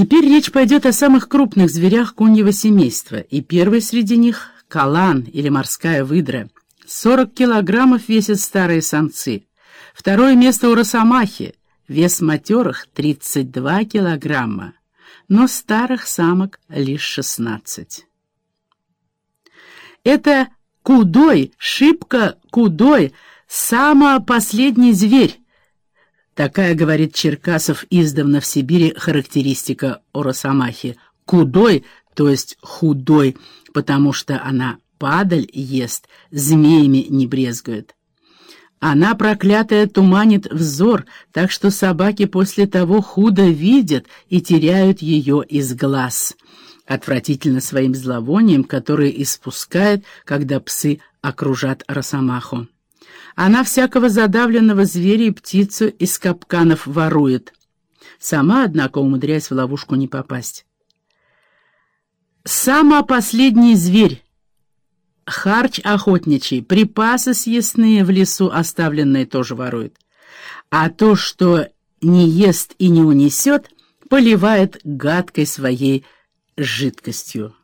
Теперь речь пойдет о самых крупных зверях куньего семейства, и первый среди них — калан или морская выдра. 40 килограммов весят старые самцы. Второе место у росомахи, вес матерых — 32 килограмма, но старых самок лишь 16. Это кудой, шибко кудой, самый последний зверь, Такая, говорит Черкасов, издавна в Сибири характеристика о росомахе. Кудой, то есть худой, потому что она падаль ест, змеями не брезгует. Она, проклятая, туманит взор, так что собаки после того худо видят и теряют ее из глаз. Отвратительно своим зловонием, которое испускает, когда псы окружат росомаху. Она всякого задавленного зверя и птицу из капканов ворует. Сама, однако, умудряясь в ловушку не попасть. Сама последний зверь. Харч охотничий, припасы съестные в лесу оставленные тоже ворует. А то, что не ест и не унесет, поливает гадкой своей жидкостью.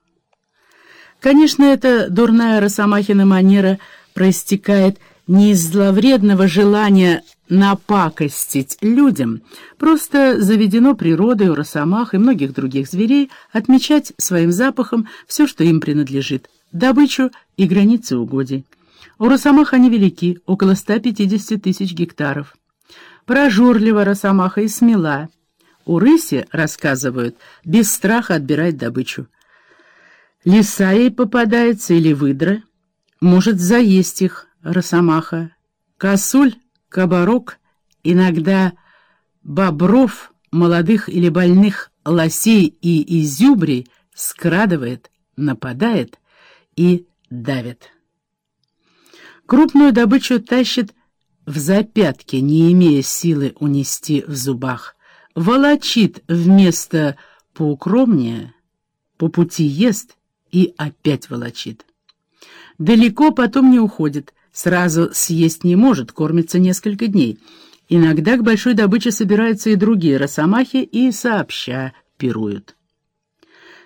Конечно, эта дурная Росомахина манера проистекает не из зловредного желания напакостить людям, просто заведено природой у росомах и многих других зверей отмечать своим запахом все, что им принадлежит, добычу и границы угодий. У росомах они велики, около 150 тысяч гектаров. Прожорлива росомаха и смела. У рыси, рассказывают, без страха отбирать добычу. Лиса ей попадается или выдра, может заесть их, росомаха, косуль, кабарок, иногда бобров, молодых или больных лосей и изюбрей скрадывает, нападает и давит. Крупную добычу тащит в запятки, не имея силы унести в зубах, волочит вместо поукромнее, по пути ест и опять волочит. Далеко потом не уходит, Сразу съесть не может, кормится несколько дней. Иногда к большой добыче собираются и другие росомахи и сообща пируют.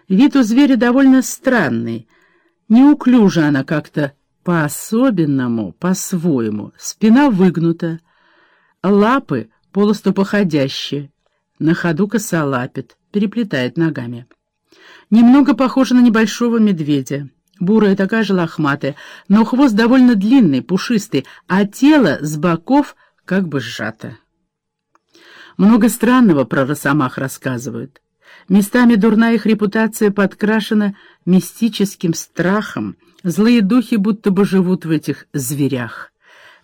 Вид у зверя довольно странный. Неуклюжа она как-то по-особенному, по-своему. Спина выгнута, лапы полустопоходящие, на ходу косолапит, переплетает ногами. Немного похожа на небольшого медведя бурая такая же лохматая, но хвост довольно длинный, пушистый, а тело с боков как бы сжато. Много странного про росомах рассказывают. Местами дурная их репутация подкрашена мистическим страхом. Злые духи будто бы живут в этих зверях.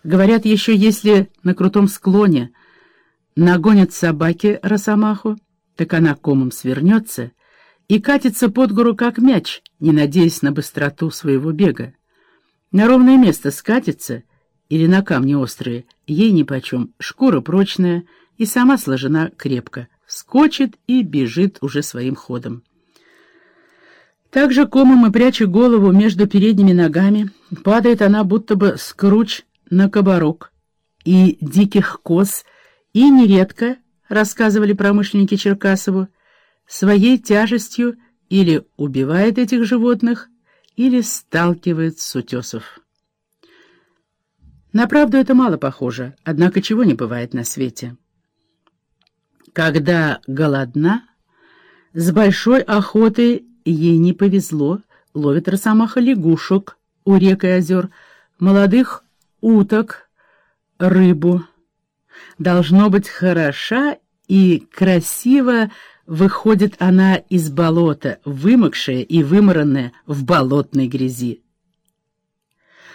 Говорят, еще если на крутом склоне нагонят собаки росомаху, так она комом свернется и катится под гору, как мяч, не надеясь на быстроту своего бега. На ровное место скатится или на камни острые, ей нипочем, шкура прочная и сама сложена крепко, скочит и бежит уже своим ходом. Также комом и пряча голову между передними ногами, падает она будто бы скруч на кабарок и диких коз, и нередко, рассказывали промышленники Черкасову, своей тяжестью или убивает этих животных, или сталкивает с утесов. На правду это мало похоже, однако чего не бывает на свете. Когда голодна, с большой охотой ей не повезло, ловит росомаха лягушек у рек и озер, молодых уток, рыбу. Должно быть хороша и красиво Выходит она из болота, вымокшая и выморанная в болотной грязи.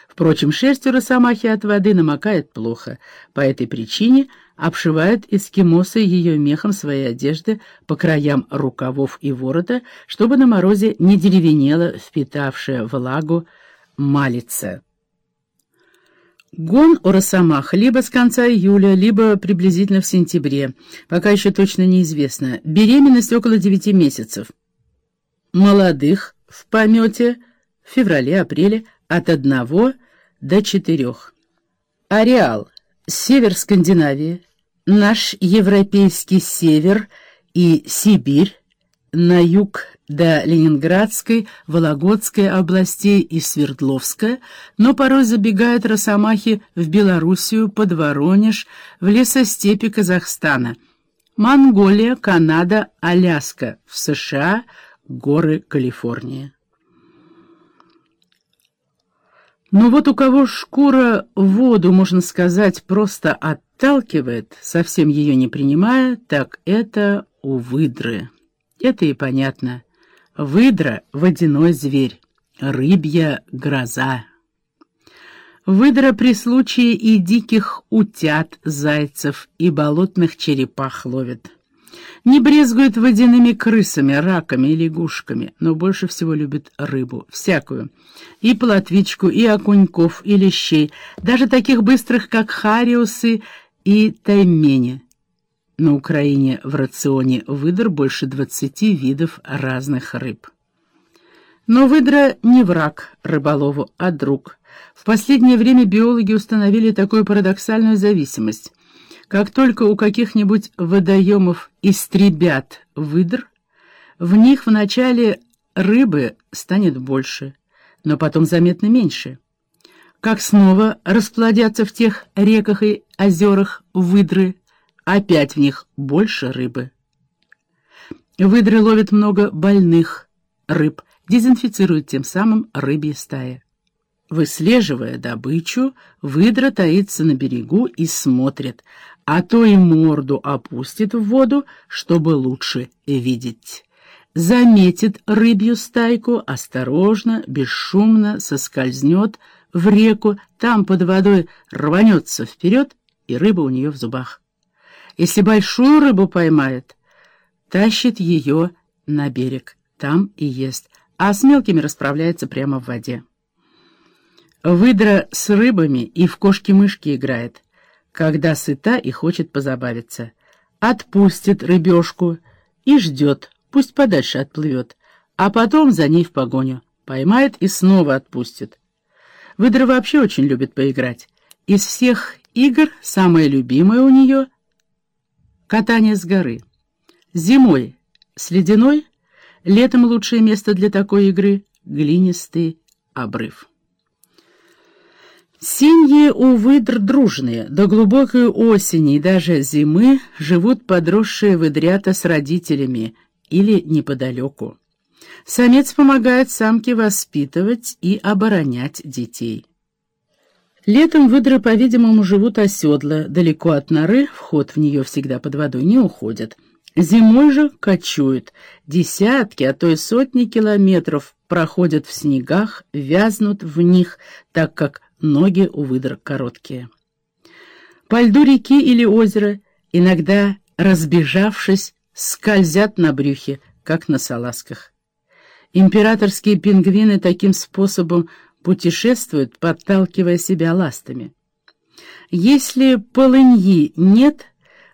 Впрочем, шерсть у росомахи от воды намокает плохо. По этой причине обшивают эскимосы ее мехом своей одежды по краям рукавов и ворота, чтобы на морозе не деревенела впитавшая влагу малица. Гон у росомах либо с конца июля, либо приблизительно в сентябре. Пока еще точно неизвестно. Беременность около девяти месяцев. Молодых в помете в феврале-апреле от одного до четырех. Ареал. Север Скандинавии. Наш европейский север и Сибирь. На юг до Ленинградской, Вологодской областей и Свердловска, но порой забегают росомахи в Белоруссию, под Воронеж, в лесостепи Казахстана, Монголия, Канада, Аляска, в США, горы Калифорнии. Но вот у кого шкура воду, можно сказать, просто отталкивает, совсем ее не принимая, так это у выдры. Это и понятно. Выдра — водяной зверь, рыбья гроза. Выдра при случае и диких утят, зайцев, и болотных черепах ловит. Не брезгует водяными крысами, раками и лягушками, но больше всего любит рыбу, всякую. И плотвичку, и окуньков, и лещей, даже таких быстрых, как хариусы и таймени. На Украине в рационе выдр больше 20 видов разных рыб. Но выдра не враг рыболову, а друг. В последнее время биологи установили такую парадоксальную зависимость. Как только у каких-нибудь водоемов истребят выдр, в них вначале рыбы станет больше, но потом заметно меньше. Как снова расплодятся в тех реках и озерах выдры – Опять в них больше рыбы. Выдры ловят много больных рыб, дезинфицируют тем самым рыбьи стаи. Выслеживая добычу, выдра таится на берегу и смотрит, а то и морду опустит в воду, чтобы лучше видеть. Заметит рыбью стайку, осторожно, бесшумно соскользнет в реку, там под водой рванется вперед, и рыба у нее в зубах. Если большую рыбу поймает, тащит ее на берег, там и ест, а с мелкими расправляется прямо в воде. Выдра с рыбами и в кошки-мышки играет, когда сыта и хочет позабавиться. Отпустит рыбешку и ждет, пусть подальше отплывет, а потом за ней в погоню. Поймает и снова отпустит. Выдра вообще очень любит поиграть. Из всех игр самое любимое у нее Катание с горы. Зимой с ледяной, летом лучшее место для такой игры — глинистый обрыв. Семьи у выдр дружные, до глубокой осени и даже зимы живут подросшие выдрята с родителями или неподалеку. Самец помогает самке воспитывать и оборонять детей. Летом выдры, по-видимому, живут оседло, далеко от норы, вход в нее всегда под водой не уходят. Зимой же кочуют. Десятки, а то и сотни километров проходят в снегах, вязнут в них, так как ноги у выдр короткие. По льду реки или озера, иногда разбежавшись, скользят на брюхе, как на салазках. Императорские пингвины таким способом путешествует, подталкивая себя ластами. Если полыньи нет,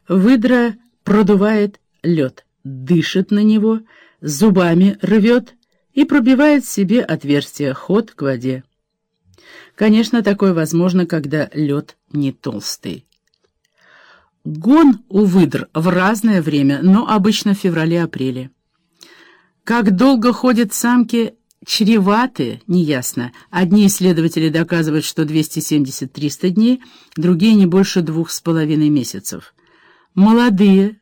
выдра продувает лед, дышит на него, зубами рвет и пробивает себе отверстие, ход к воде. Конечно, такое возможно, когда лед не толстый. Гон у выдр в разное время, но обычно в феврале-апреле. Как долго ходят самки, чреваты, неясно. Одни исследователи доказывают, что 270-300 дней, другие не больше двух с половиной месяцев. Молодые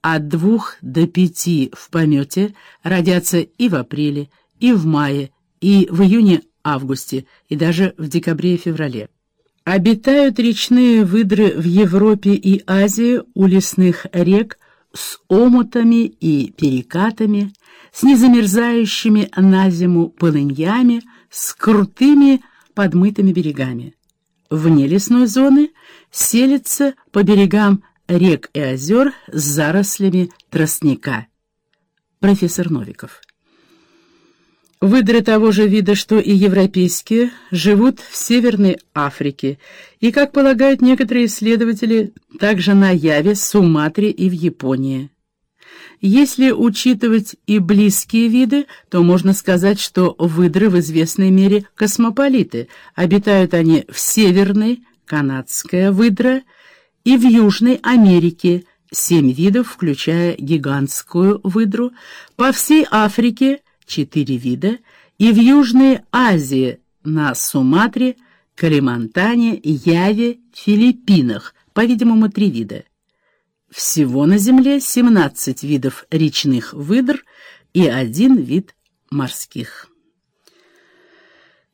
от двух до пяти в помете родятся и в апреле, и в мае, и в июне-августе, и даже в декабре и феврале. Обитают речные выдры в Европе и Азии у лесных рек с омутами и перекатами, с незамерзающими на зиму полыньями, с крутыми подмытыми берегами. Вне лесной зоны селятся по берегам рек и озер с зарослями тростника. Профессор Новиков. Выдры того же вида, что и европейские, живут в Северной Африке и, как полагают некоторые исследователи, также на Яве, Суматре и в Японии. Если учитывать и близкие виды, то можно сказать, что выдры в известной мере космополиты. Обитают они в Северной, канадская выдра, и в Южной Америке, семь видов, включая гигантскую выдру, по всей Африке четыре вида и в Южной Азии на Суматре, Калимантане, Яве, Филиппинах, по-видимому, три вида. Всего на Земле 17 видов речных выдр и один вид морских.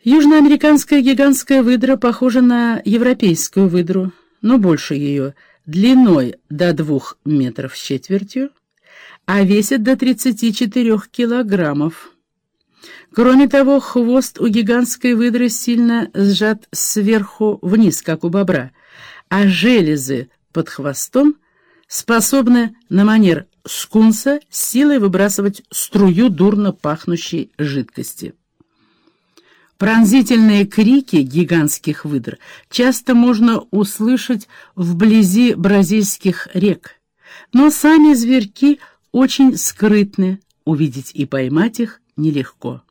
Южноамериканская гигантская выдра похожа на европейскую выдру, но больше ее, длиной до двух метров с четвертью, а весит до 34 килограммов. Кроме того, хвост у гигантской выдры сильно сжат сверху вниз, как у бобра, а железы под хвостом способны на манер скунса силой выбрасывать струю дурно пахнущей жидкости. Пронзительные крики гигантских выдр часто можно услышать вблизи бразильских рек, но сами зверьки очень скрытны, увидеть и поймать их нелегко.